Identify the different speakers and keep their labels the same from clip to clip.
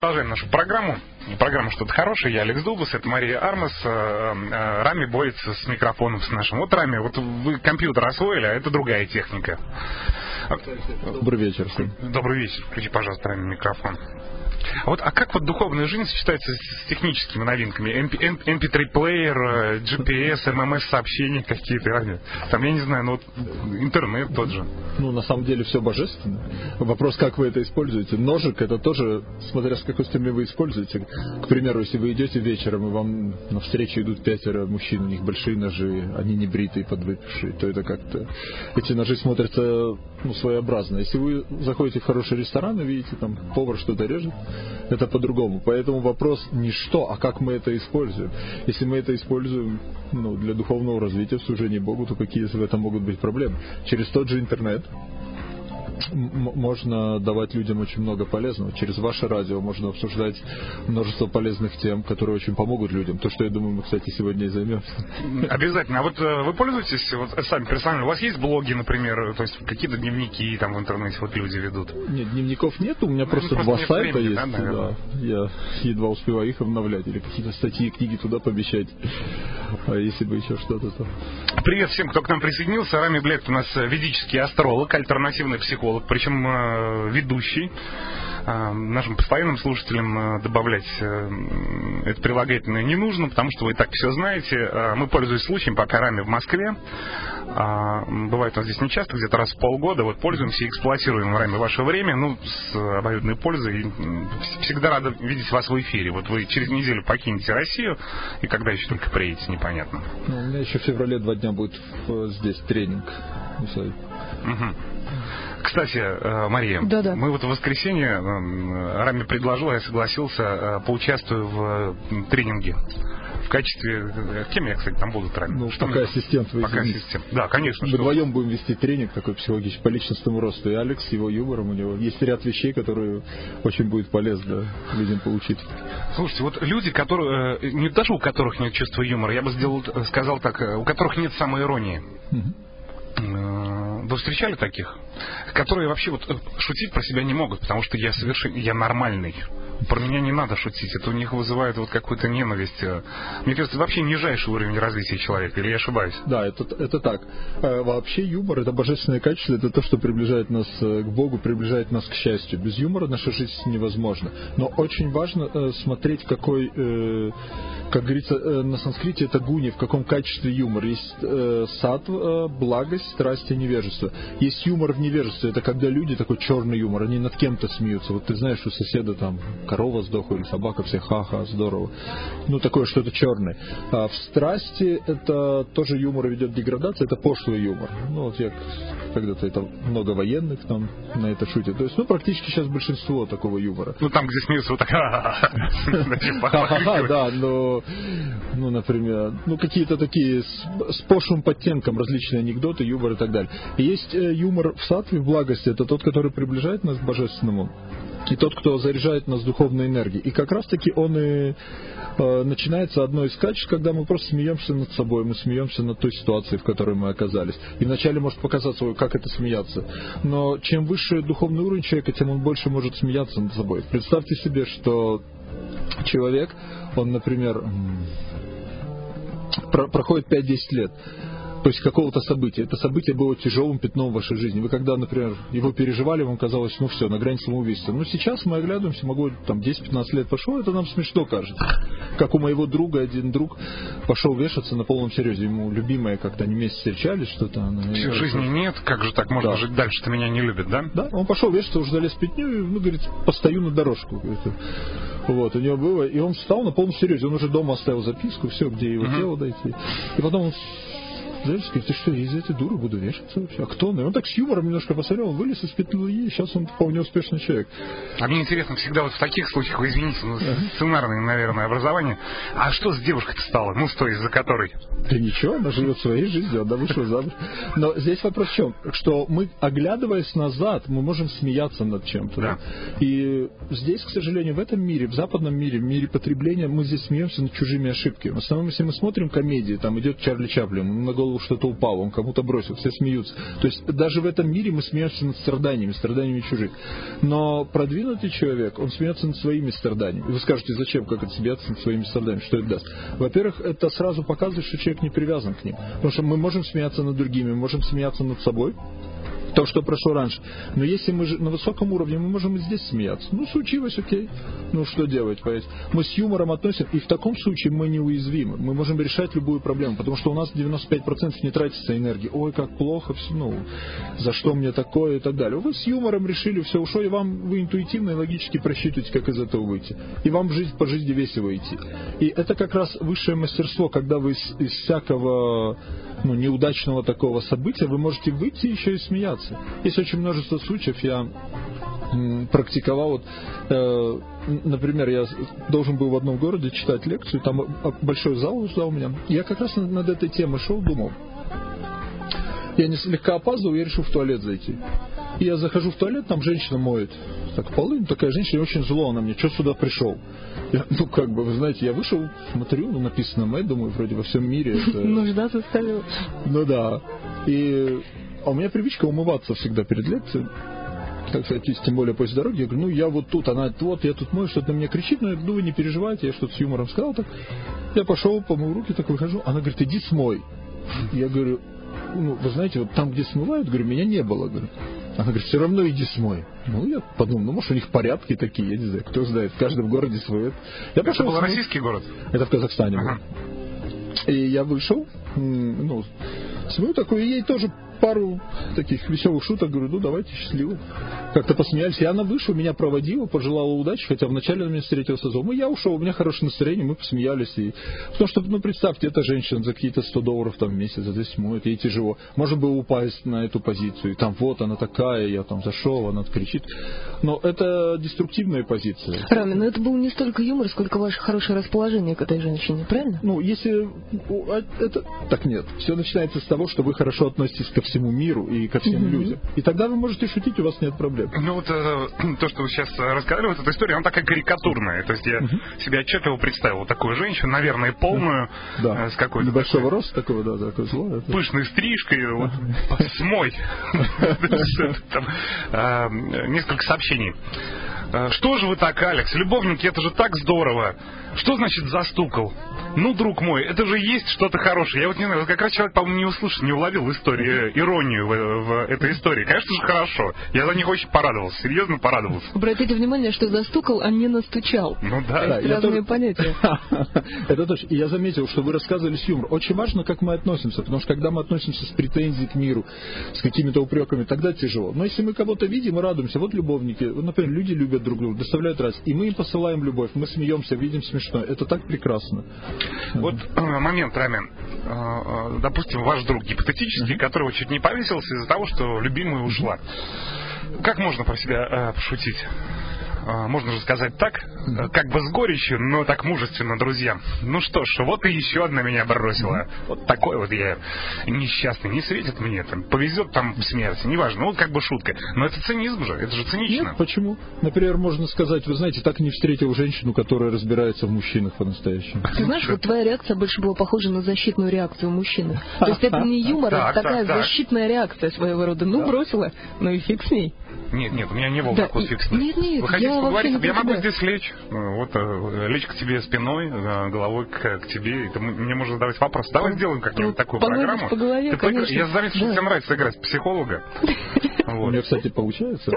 Speaker 1: Продолжаем нашу программу. Программа «Что-то хорошее». Я Алекс Дубас, это Мария Армас. Э, э, Рами борется с микрофоном с нашим. Вот Рами, вот вы компьютер освоили, а это другая техника.
Speaker 2: Добрый вечер всем.
Speaker 1: Добрый вечер. Включи, пожалуйста, Рами микрофон. А вот, а как вот духовная жизнь сочетается с техническими новинками? MP3-плеер, GPS, MMS-сообщения какие-то, там, я не знаю, ну вот интернет тот же.
Speaker 2: Ну, на самом деле все божественно. Вопрос, как вы это используете. Ножик это тоже, смотря с какой стороны вы используете. К примеру, если вы идете вечером, и вам навстречу идут пятеро мужчин, у них большие ножи, они не бритые, подвыпившие, то это как-то... Эти ножи смотрятся ну, своеобразно. Если вы заходите в хороший ресторан и видите, там повар что-то режет, это по-другому. Поэтому вопрос не что, а как мы это используем. Если мы это используем ну, для духовного развития в служении Богу, то какие в этом могут быть проблемы? Через тот же интернет можно давать людям очень много полезного. Через ваше радио можно обсуждать множество полезных тем, которые очень помогут людям. То, что я думаю, мы, кстати, сегодня и займемся.
Speaker 1: Обязательно. А вот э, вы пользуетесь вот, сами персонально? У вас есть блоги, например, то есть какие-то дневники там в интернете вот люди ведут?
Speaker 2: Нет, дневников нет. У меня ну, просто, просто два сайта времени, есть. Да, да. Я едва успеваю их обновлять или какие-то статьи, книги туда помещать. А если бы еще что-то то.
Speaker 1: Привет всем, кто к нам присоединился. Рами Блек у нас ведический астролог, альтернативный психолог психолог, причем э, ведущий. Э, нашим постоянным слушателям э, добавлять это прилагательное не нужно, потому что вы и так все знаете. Мы, пользуясь случаем, пока раме в Москве, бывает у нас здесь нечасто, где-то раз в полгода, вот пользуемся и эксплуатируем раме ваше время, ну, с обоюдной пользой. Всегда рада видеть вас в эфире. Вот вы через неделю покинете Россию, и когда еще только приедете, непонятно.
Speaker 2: Ну, у меня еще в феврале два дня будет здесь тренинг.
Speaker 1: Угу. Кстати, э, Мария,
Speaker 3: да -да.
Speaker 1: мы вот в воскресенье э, Раме предложил, я согласился, э, поучаствую в тренинге в качестве... Кем я, кстати, там буду
Speaker 2: тренер? Ну, что пока ассистент.
Speaker 1: Вы пока ассистент. Да, конечно.
Speaker 2: Мы вдвоем будем вести тренинг такой психологический по личностному росту. И Алекс с его юмором у него есть ряд вещей, которые очень будет полезно людям получить.
Speaker 1: Слушайте, вот люди, которые... Не даже у которых нет чувства юмора, я бы сделал, сказал так, у которых нет самоиронии. Угу вы встречали таких, которые вообще вот э, шутить про себя не могут, потому что я совершенно, я нормальный. Про меня не надо шутить, это у них вызывает вот какую-то ненависть. Мне кажется, вообще нижайший уровень развития человека, или я ошибаюсь?
Speaker 2: Да, это, это так. Э, вообще юмор, это божественное качество, это то, что приближает нас э, к Богу, приближает нас к счастью. Без юмора наша жизнь невозможна. Но очень важно смотреть, какой, как говорится, на санскрите это гуни, в каком качестве юмор. Есть сад, благость, страсть и невежество. Есть юмор в невежестве, это когда люди, такой черный юмор, они над кем-то смеются. Вот ты знаешь, у соседа там корова сдохла или собака, все ха-ха, здорово. Ну, такое что-то черное. А в страсти это тоже юмор ведет деградация, это пошлый юмор. Ну, вот я когда-то это много военных там на это шутят. То есть, ну, практически сейчас большинство такого юмора.
Speaker 1: Ну, там, где смеются вот так,
Speaker 2: да, но, ну, например, ну, какие-то такие с пошлым подтенком различные анекдоты, юмор и так далее. Есть э, юмор в сатве, в благости, это тот, который приближает нас к божественному, и тот, кто заряжает нас духовной энергией. И как раз-таки он и э, начинается одно из качеств, когда мы просто смеемся над собой, мы смеемся над той ситуацией, в которой мы оказались. И вначале может показаться, ой, как это смеяться. Но чем выше духовный уровень человека, тем он больше может смеяться над собой. Представьте себе, что человек, он, например, проходит 5-10 лет, то есть какого-то события. Это событие было тяжелым пятном в вашей жизни. Вы когда, например, его переживали, вам казалось, ну все, на грани самоубийства. Но сейчас мы оглядываемся, могу там 10-15 лет пошло, это нам смешно кажется. Как у моего друга один друг пошел вешаться на полном серьезе. Ему любимая, как-то они вместе встречались, что-то. Она,
Speaker 1: Все, жизни нет, как же так можно да. жить дальше, ты меня не любит, да?
Speaker 2: Да, он пошел вешаться, уже залез в пятню, и, ну, говорит, постою на дорожку. Говорит. Вот, у него было, и он встал на полном серьезе. Он уже дома оставил записку, все, где его uh-huh. тело дойти. И потом он знаешь, ты что, из этой дуры буду вешаться вообще? А кто он? И он так с юмором немножко посмотрел, он вылез из петли, и сейчас он вполне успешный человек.
Speaker 1: А мне интересно, всегда вот в таких случаях, вы извините, ну, сценарное, наверное, образование, а что с девушкой-то стало? Ну, с той, из-за которой?
Speaker 2: Да ничего, она живет своей жизнью, она вышла замуж. Но здесь вопрос в чем? Что мы, оглядываясь назад, мы можем смеяться над чем-то. Да. И здесь, к сожалению, в этом мире, в западном мире, в мире потребления, мы здесь смеемся над чужими ошибками. В основном, если мы смотрим комедии, там идет Чарли Чаплин, на голову что-то упало, он кому-то бросил, все смеются. То есть даже в этом мире мы смеемся над страданиями, страданиями чужих. Но продвинутый человек, он смеется над своими страданиями. И вы скажете, зачем, как это смеяться над своими страданиями, что это даст? Во-первых, это сразу показывает, что человек не привязан к ним. Потому что мы можем смеяться над другими, мы можем смеяться над собой, то, что прошло раньше. Но если мы на высоком уровне, мы можем и здесь смеяться. Ну, случилось, окей. Ну, что делать, понимаете? Мы с юмором относим, и в таком случае мы неуязвимы. Мы можем решать любую проблему, потому что у нас 95% не тратится энергии. Ой, как плохо, все, ну, за что мне такое и так далее. Вы с юмором решили, все ушло, и вам вы интуитивно и логически просчитываете, как из этого выйти. И вам жизнь, по жизни весело идти. И это как раз высшее мастерство, когда вы из, из всякого ну, неудачного такого события вы можете выйти еще и смеяться. Есть очень множество случаев, я практиковал. Вот, э, например, я должен был в одном городе читать лекцию, там большой зал ждал меня. Я как раз над, этой темой шел, думал. Я не слегка опаздывал, я решил в туалет зайти. И я захожу в туалет, там женщина моет так полы, ну, такая женщина очень зло на мне, что сюда пришел? Я, ну, как бы, вы знаете, я вышел, смотрю, ну, написано Мэй, думаю, вроде во всем мире. Это...
Speaker 3: Нужда заставила.
Speaker 2: Ну, да. И а у меня привычка умываться всегда перед лекцией. Так сказать, тем более после дороги. Я говорю, ну я вот тут, она вот, я тут мою, что-то на меня кричит, но я говорю, ну вы не переживайте, я что-то с юмором сказал так. Я пошел, помыл руки, так выхожу. Она говорит, иди смой. Я говорю, ну, вы знаете, вот там, где смывают, говорю, меня не было. Говорю. Она говорит, все равно иди смой. Ну, я подумал, ну, может, у них порядки такие, я не знаю, кто знает, в каждом городе свой.
Speaker 1: Я пошел Это был смой. российский город?
Speaker 2: Это в Казахстане ага. И я вышел, ну, смою такой, и ей тоже пару таких веселых шуток, говорю, ну давайте счастливо. Как-то посмеялись. И она вышла, меня проводила, пожелала удачи, хотя вначале она меня встретился дома. Я ушел, у меня хорошее настроение, мы посмеялись. И... Потому что, ну представьте, эта женщина за какие-то 100 долларов там в месяц, за 10 моет, ей тяжело. Можно было упасть на эту позицию. И там вот она такая, я там зашел, она кричит. Но это деструктивная позиция.
Speaker 3: Рами, но это был не столько юмор, сколько ваше хорошее расположение к этой женщине, правильно?
Speaker 2: Ну, если... А, это... Так нет. Все начинается с того, что вы хорошо относитесь ко всему миру и ко всем mm-hmm. людям. И тогда вы можете шутить, у вас нет проблем.
Speaker 1: Ну вот э, то, что вы сейчас рассказали, вот эта история, она такая карикатурная. То есть я mm-hmm. себе отчетливо представил вот такую женщину, наверное, полную,
Speaker 2: да. э, с какой-то... Небольшого такой, роста такого, да, такой зло.
Speaker 1: Это... Пышной стрижкой, вот, смой. А, несколько сообщений. Э, что же вы так, Алекс? Любовники, это же так здорово. Что значит застукал? Ну, друг мой, это же есть что-то хорошее. Я вот не знаю, как раз человек, по-моему, не услышал, не уловил историю, иронию в, в этой истории. Конечно же, хорошо. Я за них очень порадовался, серьезно порадовался.
Speaker 3: Обратите внимание, что застукал, а не настучал.
Speaker 1: Ну да. да
Speaker 3: это разные тоже... понятия.
Speaker 2: это точно. И я заметил, что вы рассказывали с юмором. Очень важно, как мы относимся, потому что когда мы относимся с претензией к миру, с какими-то упреками, тогда тяжело. Но если мы кого-то видим и радуемся, вот любовники, например, люди любят друг друга, доставляют радость, и мы им посылаем любовь, мы смеемся, видим смешно. Это так прекрасно.
Speaker 1: Вот э, момент, Рамен. Э, э, допустим, ваш друг гипотетический, которого чуть не повесился из-за того, что любимая ушла. Как можно про себя пошутить? А, можно же сказать так, э, как бы с горечью, но так мужественно, друзья. Ну что ж, вот и еще одна меня бросила. Вот такой вот я несчастный, не светит мне, там, повезет там в смерти, неважно, вот как бы шутка. Но это цинизм же, это же цинично.
Speaker 2: Нет, почему? Например, можно сказать, вы знаете, так не встретил женщину, которая разбирается в мужчинах по-настоящему.
Speaker 3: Ты знаешь, вот твоя реакция больше была похожа на защитную реакцию мужчины. То есть это не юмор, а такая защитная реакция своего рода. Ну, бросила, ну и фиг с ней.
Speaker 1: Нет, нет, у меня не был такой фикс.
Speaker 3: Нет, нет,
Speaker 1: Хотите я поговорить? Я могу здесь лечь. Ну, вот э, лечь к тебе спиной, э, головой к, к тебе. И ты мне можно задавать вопрос. Давай сделаем как-нибудь такую программу.
Speaker 3: По голове, ты конечно.
Speaker 1: Я заметил, что тебе нравится играть психолога.
Speaker 2: У меня, кстати, получается.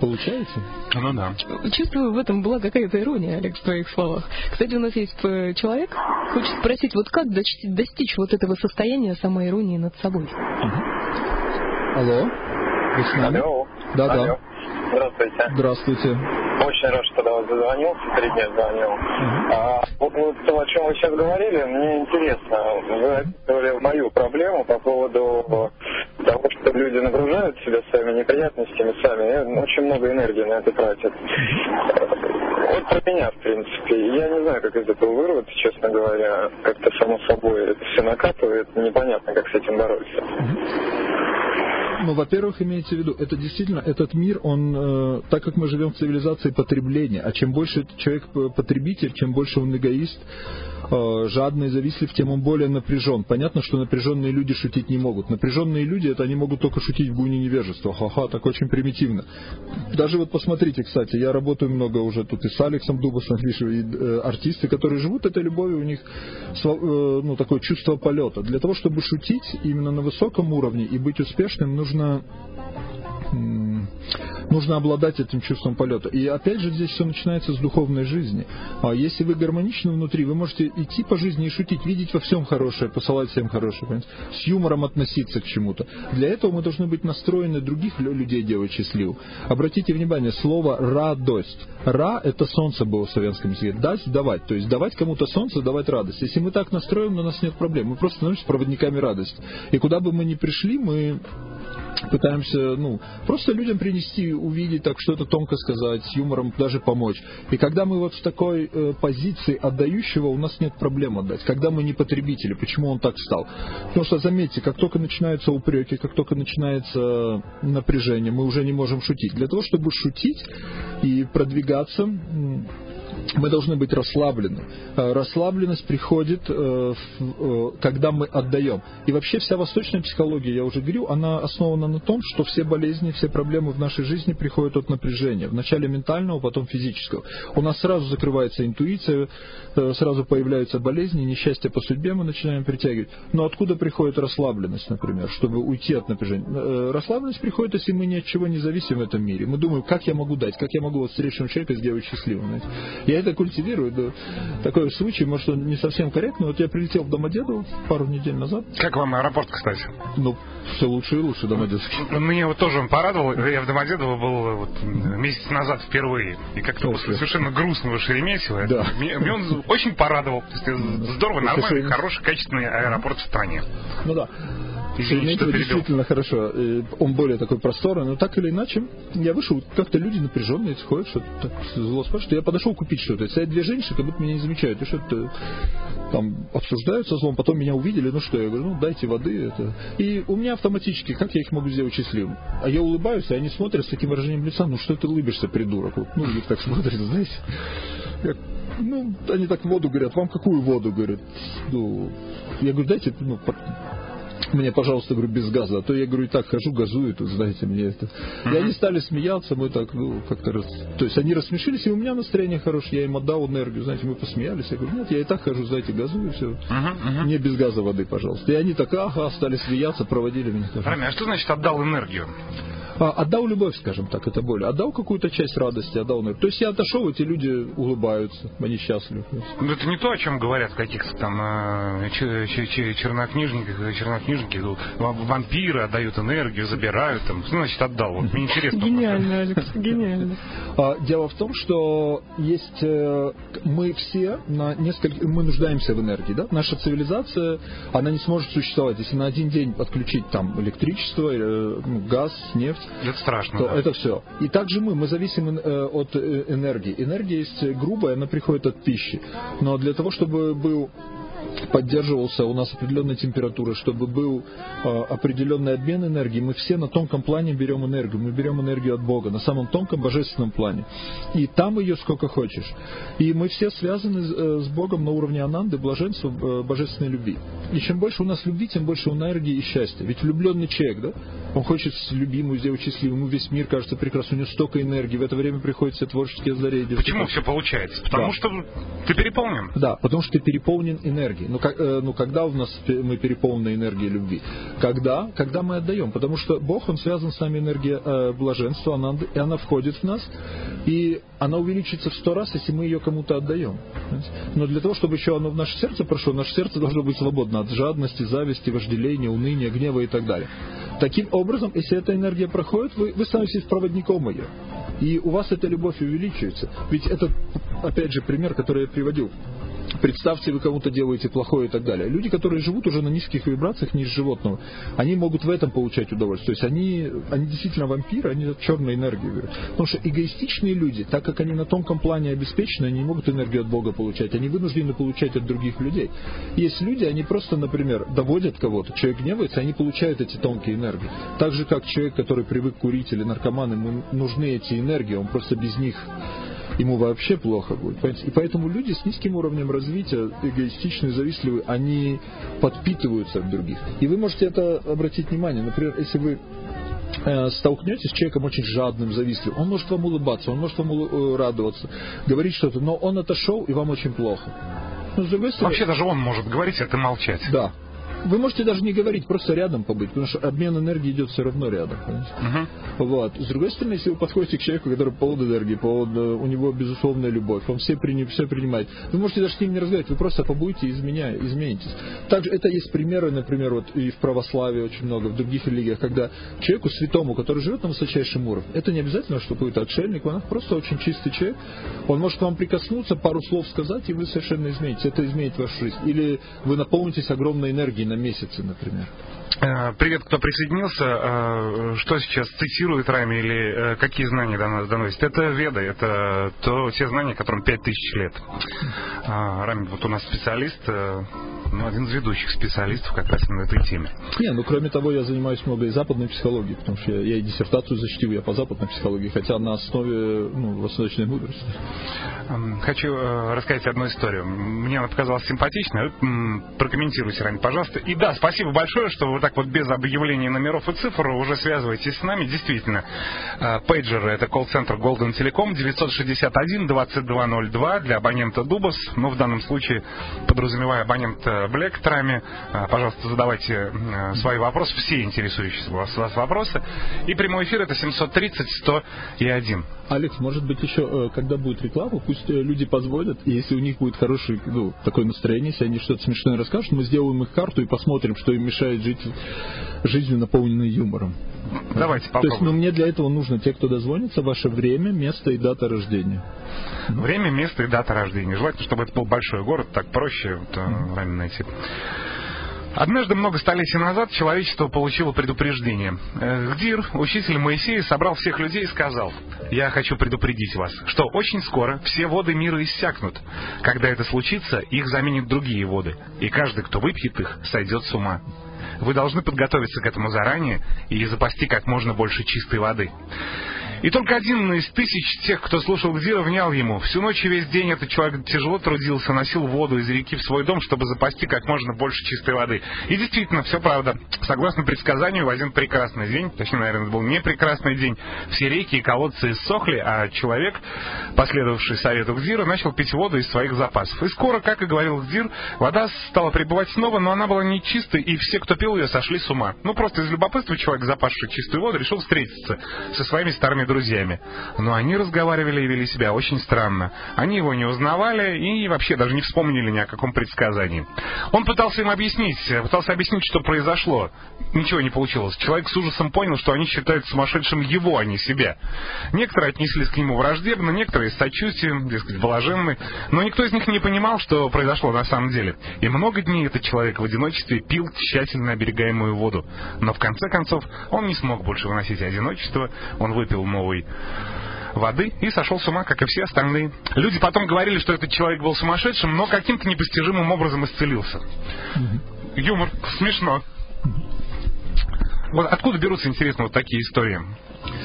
Speaker 2: Получается?
Speaker 1: Ну да.
Speaker 3: Чувствую, в этом была какая-то ирония, Алекс, в твоих словах. Кстати, у нас есть э, человек, хочет спросить, вот как достичь вот этого состояния самой иронии над собой?
Speaker 2: Алло?
Speaker 4: Алло.
Speaker 2: Да, да.
Speaker 4: Здравствуйте.
Speaker 2: Здравствуйте.
Speaker 4: Очень рад, что до вас дозвонился, три дня звонил. Uh-huh. А, вот, вот то, о чем вы сейчас говорили, мне интересно. Вы описывали мою проблему по поводу того, что люди нагружают себя своими неприятностями сами, и очень много энергии на это тратят. Вот про меня, в принципе. Я не знаю, как из этого вырваться, честно говоря. Как-то само собой это все накатывает. Непонятно, как с этим бороться.
Speaker 2: Ну, во-первых, имейте в виду, это действительно, этот мир, он, э, так как мы живем в цивилизации потребления, а чем больше человек потребитель, чем больше он эгоист, э, жадный, завистлив, тем он более напряжен. Понятно, что напряженные люди шутить не могут. Напряженные люди, это они могут только шутить в гуне невежества. Ха-ха, так очень примитивно. Даже вот посмотрите, кстати, я работаю много уже тут и с Алексом Дубасом, вижу, и э, артисты, которые живут этой любовью, у них э, ну, такое чувство полета. Для того, чтобы шутить именно на высоком уровне и быть успешным, нужно нужно обладать этим чувством полета. И опять же здесь все начинается с духовной жизни. А если вы гармоничны внутри, вы можете идти по жизни и шутить, видеть во всем хорошее, посылать всем хорошее, понимаете? с юмором относиться к чему-то. Для этого мы должны быть настроены других людей делать счастливым. Обратите внимание, слово «радость». «Ра» — это солнце было в славянском языке. «Дать» — давать. То есть давать кому-то солнце, давать радость. Если мы так настроим, у нас нет проблем. Мы просто становимся проводниками радости. И куда бы мы ни пришли, мы пытаемся, ну, просто людям принести, увидеть, так что-то тонко сказать, юмором даже помочь. И когда мы вот в такой э, позиции отдающего, у нас нет проблем отдать. Когда мы не потребители, почему он так стал? Потому что, заметьте, как только начинаются упреки, как только начинается напряжение, мы уже не можем шутить. Для того, чтобы шутить и продвигаться, мы должны быть расслаблены. Э, расслабленность приходит, э, э, когда мы отдаем. И вообще вся восточная психология, я уже говорю, она основана на том, что все болезни, все проблемы в нашей жизни приходят от напряжения. Вначале ментального, потом физического. У нас сразу закрывается интуиция, сразу появляются болезни, несчастья по судьбе мы начинаем притягивать. Но откуда приходит расслабленность, например, чтобы уйти от напряжения? Расслабленность приходит, если мы ни от чего не зависим в этом мире. Мы думаем, как я могу дать, как я могу вот встречного человека сделать счастливым. Знаете? Я это культивирую. Да. Такой случай, может, он не совсем корректный. Вот я прилетел в Домодедово пару недель назад.
Speaker 1: Как вам аэропорт, кстати?
Speaker 2: Ну, все лучше и лучше Домодедовский.
Speaker 1: Мне вот тоже он порадовал. Я в Домодедово был вот месяц назад впервые. И как-то после совершенно грустного Шереметьево. Да. Мне, мне он очень порадовал. Есть, здорово, нормальный, хороший, качественный аэропорт в стране.
Speaker 2: Ну да. Шереметьево действительно хорошо. Э, он более такой просторный, но так или иначе, я вышел, как-то люди напряженные сходят, что-то зло спрашивают. Я подошел купить что-то. Стоят две женщины, как будто меня не замечают. И что-то там обсуждают со злом, потом меня увидели, ну что, я говорю, ну дайте воды. Это. И у меня автоматически, как я их могу сделать счастливым? А я улыбаюсь, и они смотрят с таким выражением лица, ну что ты улыбишься, придурок? Ну, их так смотрят, знаете. Я, ну, они так воду говорят, вам какую воду, говорят? Ну, я говорю, дайте, ну, мне, пожалуйста, говорю, без газа. А то я, говорю, и так хожу, газую, тут, знаете, мне это... И они стали смеяться, мы так, ну, как-то... Раз... То есть они рассмешились, и у меня настроение хорошее, я им отдал энергию, знаете, мы посмеялись. Я говорю, нет, я и так хожу, знаете, газую, все. Мне без газа воды, пожалуйста. И они так, ага, стали смеяться, проводили меня.
Speaker 1: Рами, а что значит отдал энергию?
Speaker 2: А, отдал любовь, скажем так, это более. Отдал какую-то часть радости, отдал. То есть я отошел, эти люди улыбаются, они счастливы.
Speaker 1: Ну это не то, о чем говорят каких-то там э, чернокнижниках, чернокнижники, ну, вампиры отдают энергию, забирают, там, что значит отдал? Вот, мне интересно.
Speaker 3: Гениально, Алекс, гениально.
Speaker 2: А, дело в том, что есть э, мы все на несколько, мы нуждаемся в энергии, да? Наша цивилизация, она не сможет существовать, если на один день отключить там электричество, э, ну, газ, нефть,
Speaker 1: это страшно.
Speaker 2: То
Speaker 1: да.
Speaker 2: Это все. И также мы, мы зависим э, от э, энергии. Энергия есть грубая, она приходит от пищи. Но для того, чтобы был поддерживался у нас определенная температура, чтобы был э, определенный обмен энергии. Мы все на тонком плане берем энергию. Мы берем энергию от Бога, на самом тонком божественном плане. И там ее сколько хочешь. И мы все связаны э, с Богом на уровне ананды, блаженства, э, божественной любви. И чем больше у нас любви, тем больше энергии и счастья. Ведь влюбленный человек, да, он хочет любимую сделать счастливым, ему весь мир кажется прекрасным, у него столько энергии, в это время приходят все творческие озарения.
Speaker 1: Почему все получается? Потому да. что ты переполнен.
Speaker 2: Да, потому что ты переполнен энергией энергии. Э, ну когда у нас мы переполнены энергией любви? Когда? Когда мы отдаем. Потому что Бог, Он связан с нами энергией э, блаженства, она, и она входит в нас, и она увеличится в сто раз, если мы ее кому-то отдаем. Но для того, чтобы еще оно в наше сердце прошло, наше сердце должно быть свободно от жадности, зависти, вожделения, уныния, гнева и так далее. Таким образом, если эта энергия проходит, вы, вы становитесь проводником ее. И у вас эта любовь увеличивается. Ведь это, опять же, пример, который я приводил представьте, вы кому-то делаете плохое и так далее. Люди, которые живут уже на низких вибрациях, ниже животного, они могут в этом получать удовольствие. То есть они, они действительно вампиры, они черной энергии берут. Потому что эгоистичные люди, так как они на тонком плане обеспечены, они не могут энергию от Бога получать, они вынуждены получать от других людей. Есть люди, они просто, например, доводят кого-то, человек гневается, они получают эти тонкие энергии. Так же, как человек, который привык курить или наркоман, ему нужны эти энергии, он просто без них ему вообще плохо будет. И поэтому люди с низким уровнем развития, эгоистичные, завистливые, они подпитываются от других. И вы можете это обратить внимание. Например, если вы э, столкнетесь с человеком очень жадным, завистливым, он может вам улыбаться, он может вам э, радоваться, говорить что-то, но он отошел, и вам очень плохо.
Speaker 1: Но, с другой стороны, Вообще даже он может говорить, а ты молчать.
Speaker 2: Да. Вы можете даже не говорить, просто рядом побыть, потому что обмен энергии идет все равно рядом. Угу. Вот. С другой стороны, если вы подходите к человеку, который полон энергии, полон, у него безусловная любовь, он все, при, все принимает, вы можете даже с ним не разговаривать, вы просто побудете и изменя, изменитесь. Также это есть примеры, например, вот и в православии очень много, в других религиях, когда человеку святому, который живет на высочайшем уровне, это не обязательно, что какой-то отшельник, он просто очень чистый человек, он может к вам прикоснуться, пару слов сказать, и вы совершенно изменитесь. Это изменит вашу жизнь. Или вы наполнитесь огромной энергией на месяце, например.
Speaker 1: Э, привет, кто присоединился. Э, что сейчас цитирует Рами или э, какие знания до нас доносит? Это веда, это то, те знания, которым 5000 лет. Рами, вот у нас специалист, ну, один из ведущих специалистов как раз на этой теме.
Speaker 2: Не, ну кроме того, я занимаюсь много и западной психологией, потому что я, я и диссертацию защитил я по западной психологии, хотя на основе ну, восточной мудрости.
Speaker 1: Хочу рассказать одну историю. Мне она показалась симпатичной. Прокомментируйте, Рами, пожалуйста. И да, спасибо большое, что вы так вот без объявления номеров и цифр уже связываетесь с нами. Действительно, э, пейджер это колл-центр Golden Telecom 961-2202 для абонента Дубас. Ну, в данном случае, подразумевая абонента Black Trami, э, пожалуйста, задавайте э, свои вопросы, все интересующие вас, вас вопросы. И прямой эфир это 730 100 и 1.
Speaker 2: Алекс, может быть, еще, когда будет реклама, пусть люди позвонят, и если у них будет хорошее ну, такое настроение, если они что-то смешное расскажут, мы сделаем их карту и посмотрим, что им мешает жить жизнью, наполненной юмором.
Speaker 1: Давайте попробуем.
Speaker 2: То есть, ну, мне для этого нужно те, кто дозвонится, ваше время, место и дата рождения.
Speaker 1: Время, место и дата рождения. Желательно, чтобы это был большой город, так проще вот, mm-hmm. ранее найти. Однажды, много столетий назад, человечество получило предупреждение. Э, Гдир, учитель Моисея, собрал всех людей и сказал, «Я хочу предупредить вас, что очень скоро все воды мира иссякнут. Когда это случится, их заменят другие воды, и каждый, кто выпьет их, сойдет с ума. Вы должны подготовиться к этому заранее и запасти как можно больше чистой воды. И только один из тысяч тех, кто слушал Гзира, внял ему. Всю ночь и весь день этот человек тяжело трудился, носил воду из реки в свой дом, чтобы запасти как можно больше чистой воды. И действительно, все правда. Согласно предсказанию, в один прекрасный день, точнее, наверное, это был не прекрасный день, все реки и колодцы иссохли, а человек, последовавший совету Гзира, начал пить воду из своих запасов. И скоро, как и говорил Гзир, вода стала прибывать снова, но она была не чистой, и все, кто пил ее, сошли с ума. Ну, просто из любопытства человек, запасший чистую воду, решил встретиться со своими старыми друзьями. Но они разговаривали и вели себя очень странно. Они его не узнавали и вообще даже не вспомнили ни о каком предсказании. Он пытался им объяснить, пытался объяснить, что произошло. Ничего не получилось. Человек с ужасом понял, что они считают сумасшедшим его, а не себя. Некоторые отнеслись к нему враждебно, некоторые с сочувствием, дескать, блаженны. Но никто из них не понимал, что произошло на самом деле. И много дней этот человек в одиночестве пил тщательно оберегаемую воду. Но в конце концов он не смог больше выносить одиночество. Он выпил много новой воды и сошел с ума, как и все остальные. Люди потом говорили, что этот человек был сумасшедшим, но каким-то непостижимым образом исцелился. Юмор, смешно. Вот откуда берутся, интересно, вот такие истории?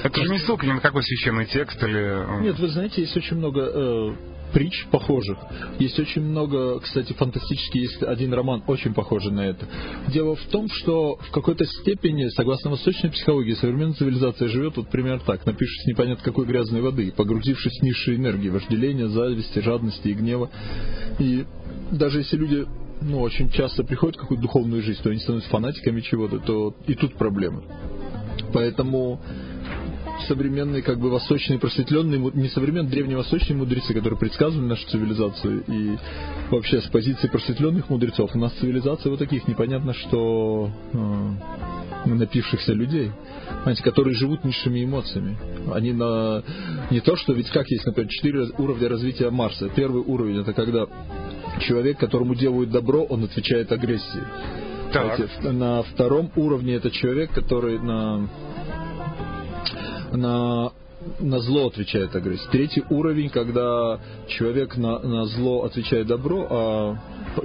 Speaker 1: Это же не ссылка ни на какой священный текст или...
Speaker 2: Э, Нет, вы знаете, есть очень много э, притч похожих. Есть очень много, кстати, фантастически есть один роман, очень похожий на это. Дело в том, что в какой-то степени, согласно восточной психологии, современная цивилизация живет вот примерно так, напишешь непонятно какой грязной воды, погрузившись в низшие энергии, вожделения, зависти, жадности и гнева. И даже если люди ну, очень часто приходят в какую-то духовную жизнь, то они становятся фанатиками чего-то, то и тут проблемы. Поэтому современные, как бы восточные просветленные, не современные, древневосточные мудрецы, которые предсказывали нашу цивилизацию, и вообще с позиции просветленных мудрецов у нас цивилизация вот таких непонятно что э, напившихся людей, знаете, которые живут низшими эмоциями. Они на не то, что ведь как есть, например, четыре уровня развития Марса. Первый уровень это когда Человек, которому делают добро, он отвечает агрессией.
Speaker 1: Так.
Speaker 2: Знаете, на втором уровне это человек, который на, на на зло отвечает агрессия. Третий уровень, когда человек на, на зло отвечает добро, а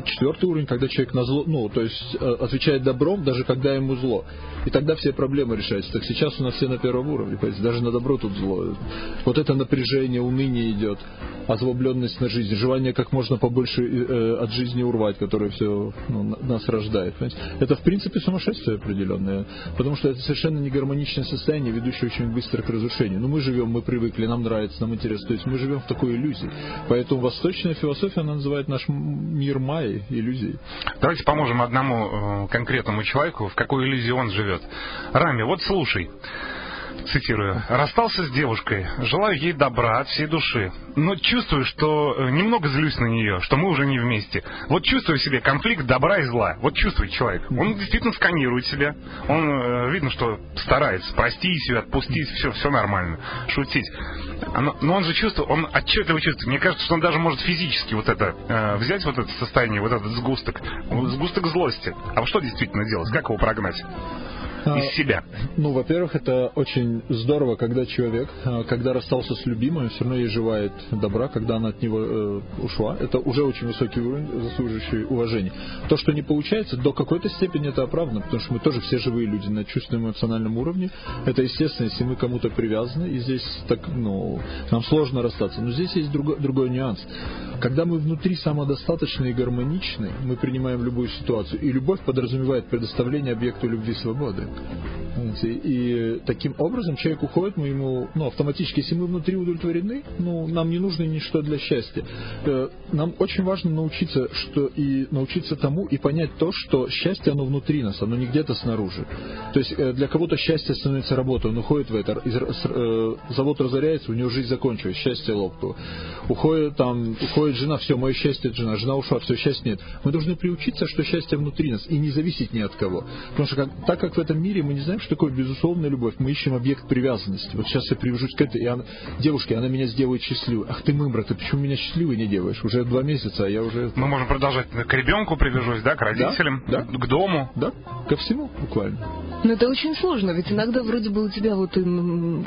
Speaker 2: четвертый уровень, когда человек на зло, ну, то есть э, отвечает добром, даже когда ему зло. И тогда все проблемы решаются. Так сейчас у нас все на первом уровне, понимаете, даже на добро тут зло. Вот это напряжение, уныние идет, озлобленность на жизнь, желание как можно побольше э, от жизни урвать, которое все ну, нас рождает. Понимаете? Это, в принципе, сумасшествие определенное, потому что это совершенно не гармоничное состояние, ведущее очень быстро к разрушению. Но мы живем, мы привыкли, нам нравится, нам интересно. То есть мы живем в такой иллюзии. Поэтому восточная философия, она называет наш мир майи, иллюзией.
Speaker 1: Давайте поможем одному э, конкретному человеку, в какой иллюзии он живет. Рами, вот слушай цитирую, «Расстался с девушкой, желаю ей добра от всей души, но чувствую, что э, немного злюсь на нее, что мы уже не вместе. Вот чувствую в себе конфликт добра и зла. Вот чувствует человек. Он действительно сканирует себя. Он, э, видно, что старается простить ее, отпустить, все, все нормально, шутить. Но он же чувствует, он отчетливо чувствует. Мне кажется, что он даже может физически вот это, э, взять вот это состояние, вот этот сгусток, сгусток злости. А что действительно делать? Как его прогнать?
Speaker 2: А,
Speaker 1: из себя?
Speaker 2: Ну, во-первых, это очень здорово, когда человек, а, когда расстался с любимой, все равно ей желает добра, когда она от него э, ушла. Это уже очень высокий уровень, заслуживающий уважения. То, что не получается, до какой-то степени это оправдано, потому что мы тоже все живые люди на чувственном эмоциональном уровне. Это естественно, если мы кому-то привязаны, и здесь так, ну, нам сложно расстаться. Но здесь есть другой, другой нюанс. Когда мы внутри самодостаточны и гармоничны, мы принимаем любую ситуацию. И любовь подразумевает предоставление объекту любви свободы. И таким образом человек уходит, мы ему, ну, автоматически, если мы внутри удовлетворены, ну, нам не нужно ничто для счастья. Э, нам очень важно научиться, что и научиться тому и понять то, что счастье, оно внутри нас, оно не где-то снаружи. То есть э, для кого-то счастье становится работой, он уходит в это, э, завод разоряется, у него жизнь закончилась, счастье лопнуло. Уходит там, уходит жена, все, мое счастье это жена, жена ушла, все, счастья нет. Мы должны приучиться, что счастье внутри нас и не зависеть ни от кого. Потому что как, так как в этом мире мы не знаем, что такое безусловная любовь. Мы ищем объект привязанности. Вот сейчас я привяжусь к этой, и она, девушке, она меня сделает счастливой. Ах ты мымра, ты почему меня счастливой не делаешь? Уже два месяца, а я уже...
Speaker 1: Мы можем продолжать. К ребенку привяжусь, да, к родителям,
Speaker 2: да,
Speaker 1: да. к дому.
Speaker 2: Да, ко всему буквально.
Speaker 3: Но это очень сложно, ведь иногда вроде бы у тебя вот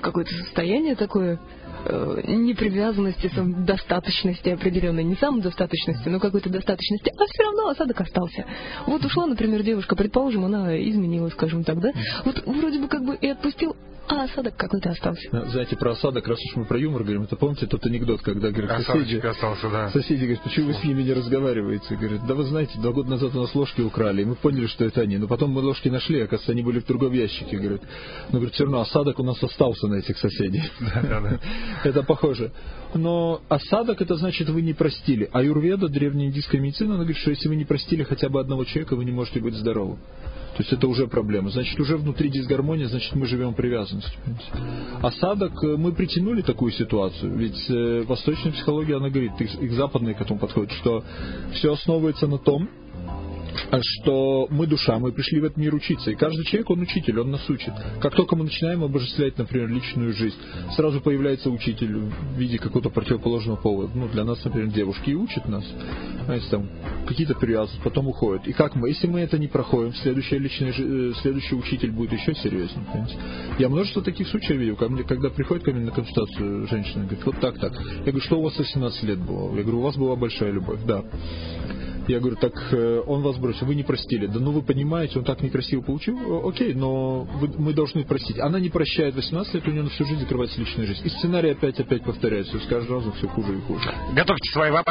Speaker 3: какое-то состояние такое, э, непривязанности, достаточности определенной, не самодостаточности, но какой-то достаточности, а все равно осадок остался. Вот ушла, например, девушка, предположим, она изменила, скажем так, да? Вот вроде бы как бы и отпустил, а осадок какой-то остался.
Speaker 2: Знаете, про осадок, раз уж мы про юмор говорим, это помните тот анекдот, когда говорят, соседи,
Speaker 1: остался, да.
Speaker 2: соседи говорят, почему вы с ними не разговариваете? Говорят, да вы знаете, два года назад у нас ложки украли, и мы поняли, что это они. Но потом мы ложки нашли, оказывается, они были в другом ящике. Говорят, но говорят, все равно осадок у нас остался на этих соседей. Это похоже. Но осадок, это значит, вы не простили. А юрведа, древняя индийская медицина, она говорит, что если вы не простили хотя бы одного человека, вы не можете быть здоровым. То есть это уже проблема. Значит, уже внутри дисгармония, значит, мы живем привязанностью. Осадок, э, мы притянули такую ситуацию. Ведь э, восточная психология, она говорит, и западная к этому подходит, что все основывается на том, что мы душа, мы пришли в этот мир учиться. И каждый человек, он учитель, он нас учит. Как только мы начинаем обожествлять, например, личную жизнь, сразу появляется учитель в виде какого-то противоположного пола. Ну, для нас, например, девушки и учат нас. Знаете, там какие-то привязанности, потом уходят. И как мы, если мы это не проходим, следующая личная, э, следующий учитель будет еще серьезнее. Понимаете? Я множество таких случаев видел. Ко мне, когда приходит ко мне на консультацию женщина, говорит, вот так, так. Я говорю, что у вас 18 лет было? Я говорю, у вас была большая любовь. Да. Я говорю, так э, он вас бросил, вы не простили. Да ну вы понимаете, он так некрасиво получил. Окей, но вы, мы должны простить. Она не прощает 18 лет, у нее на всю жизнь закрывается личная жизнь. И сценарий опять-опять повторяется. С каждым разом все хуже и хуже.
Speaker 1: Готовьте свои вопросы.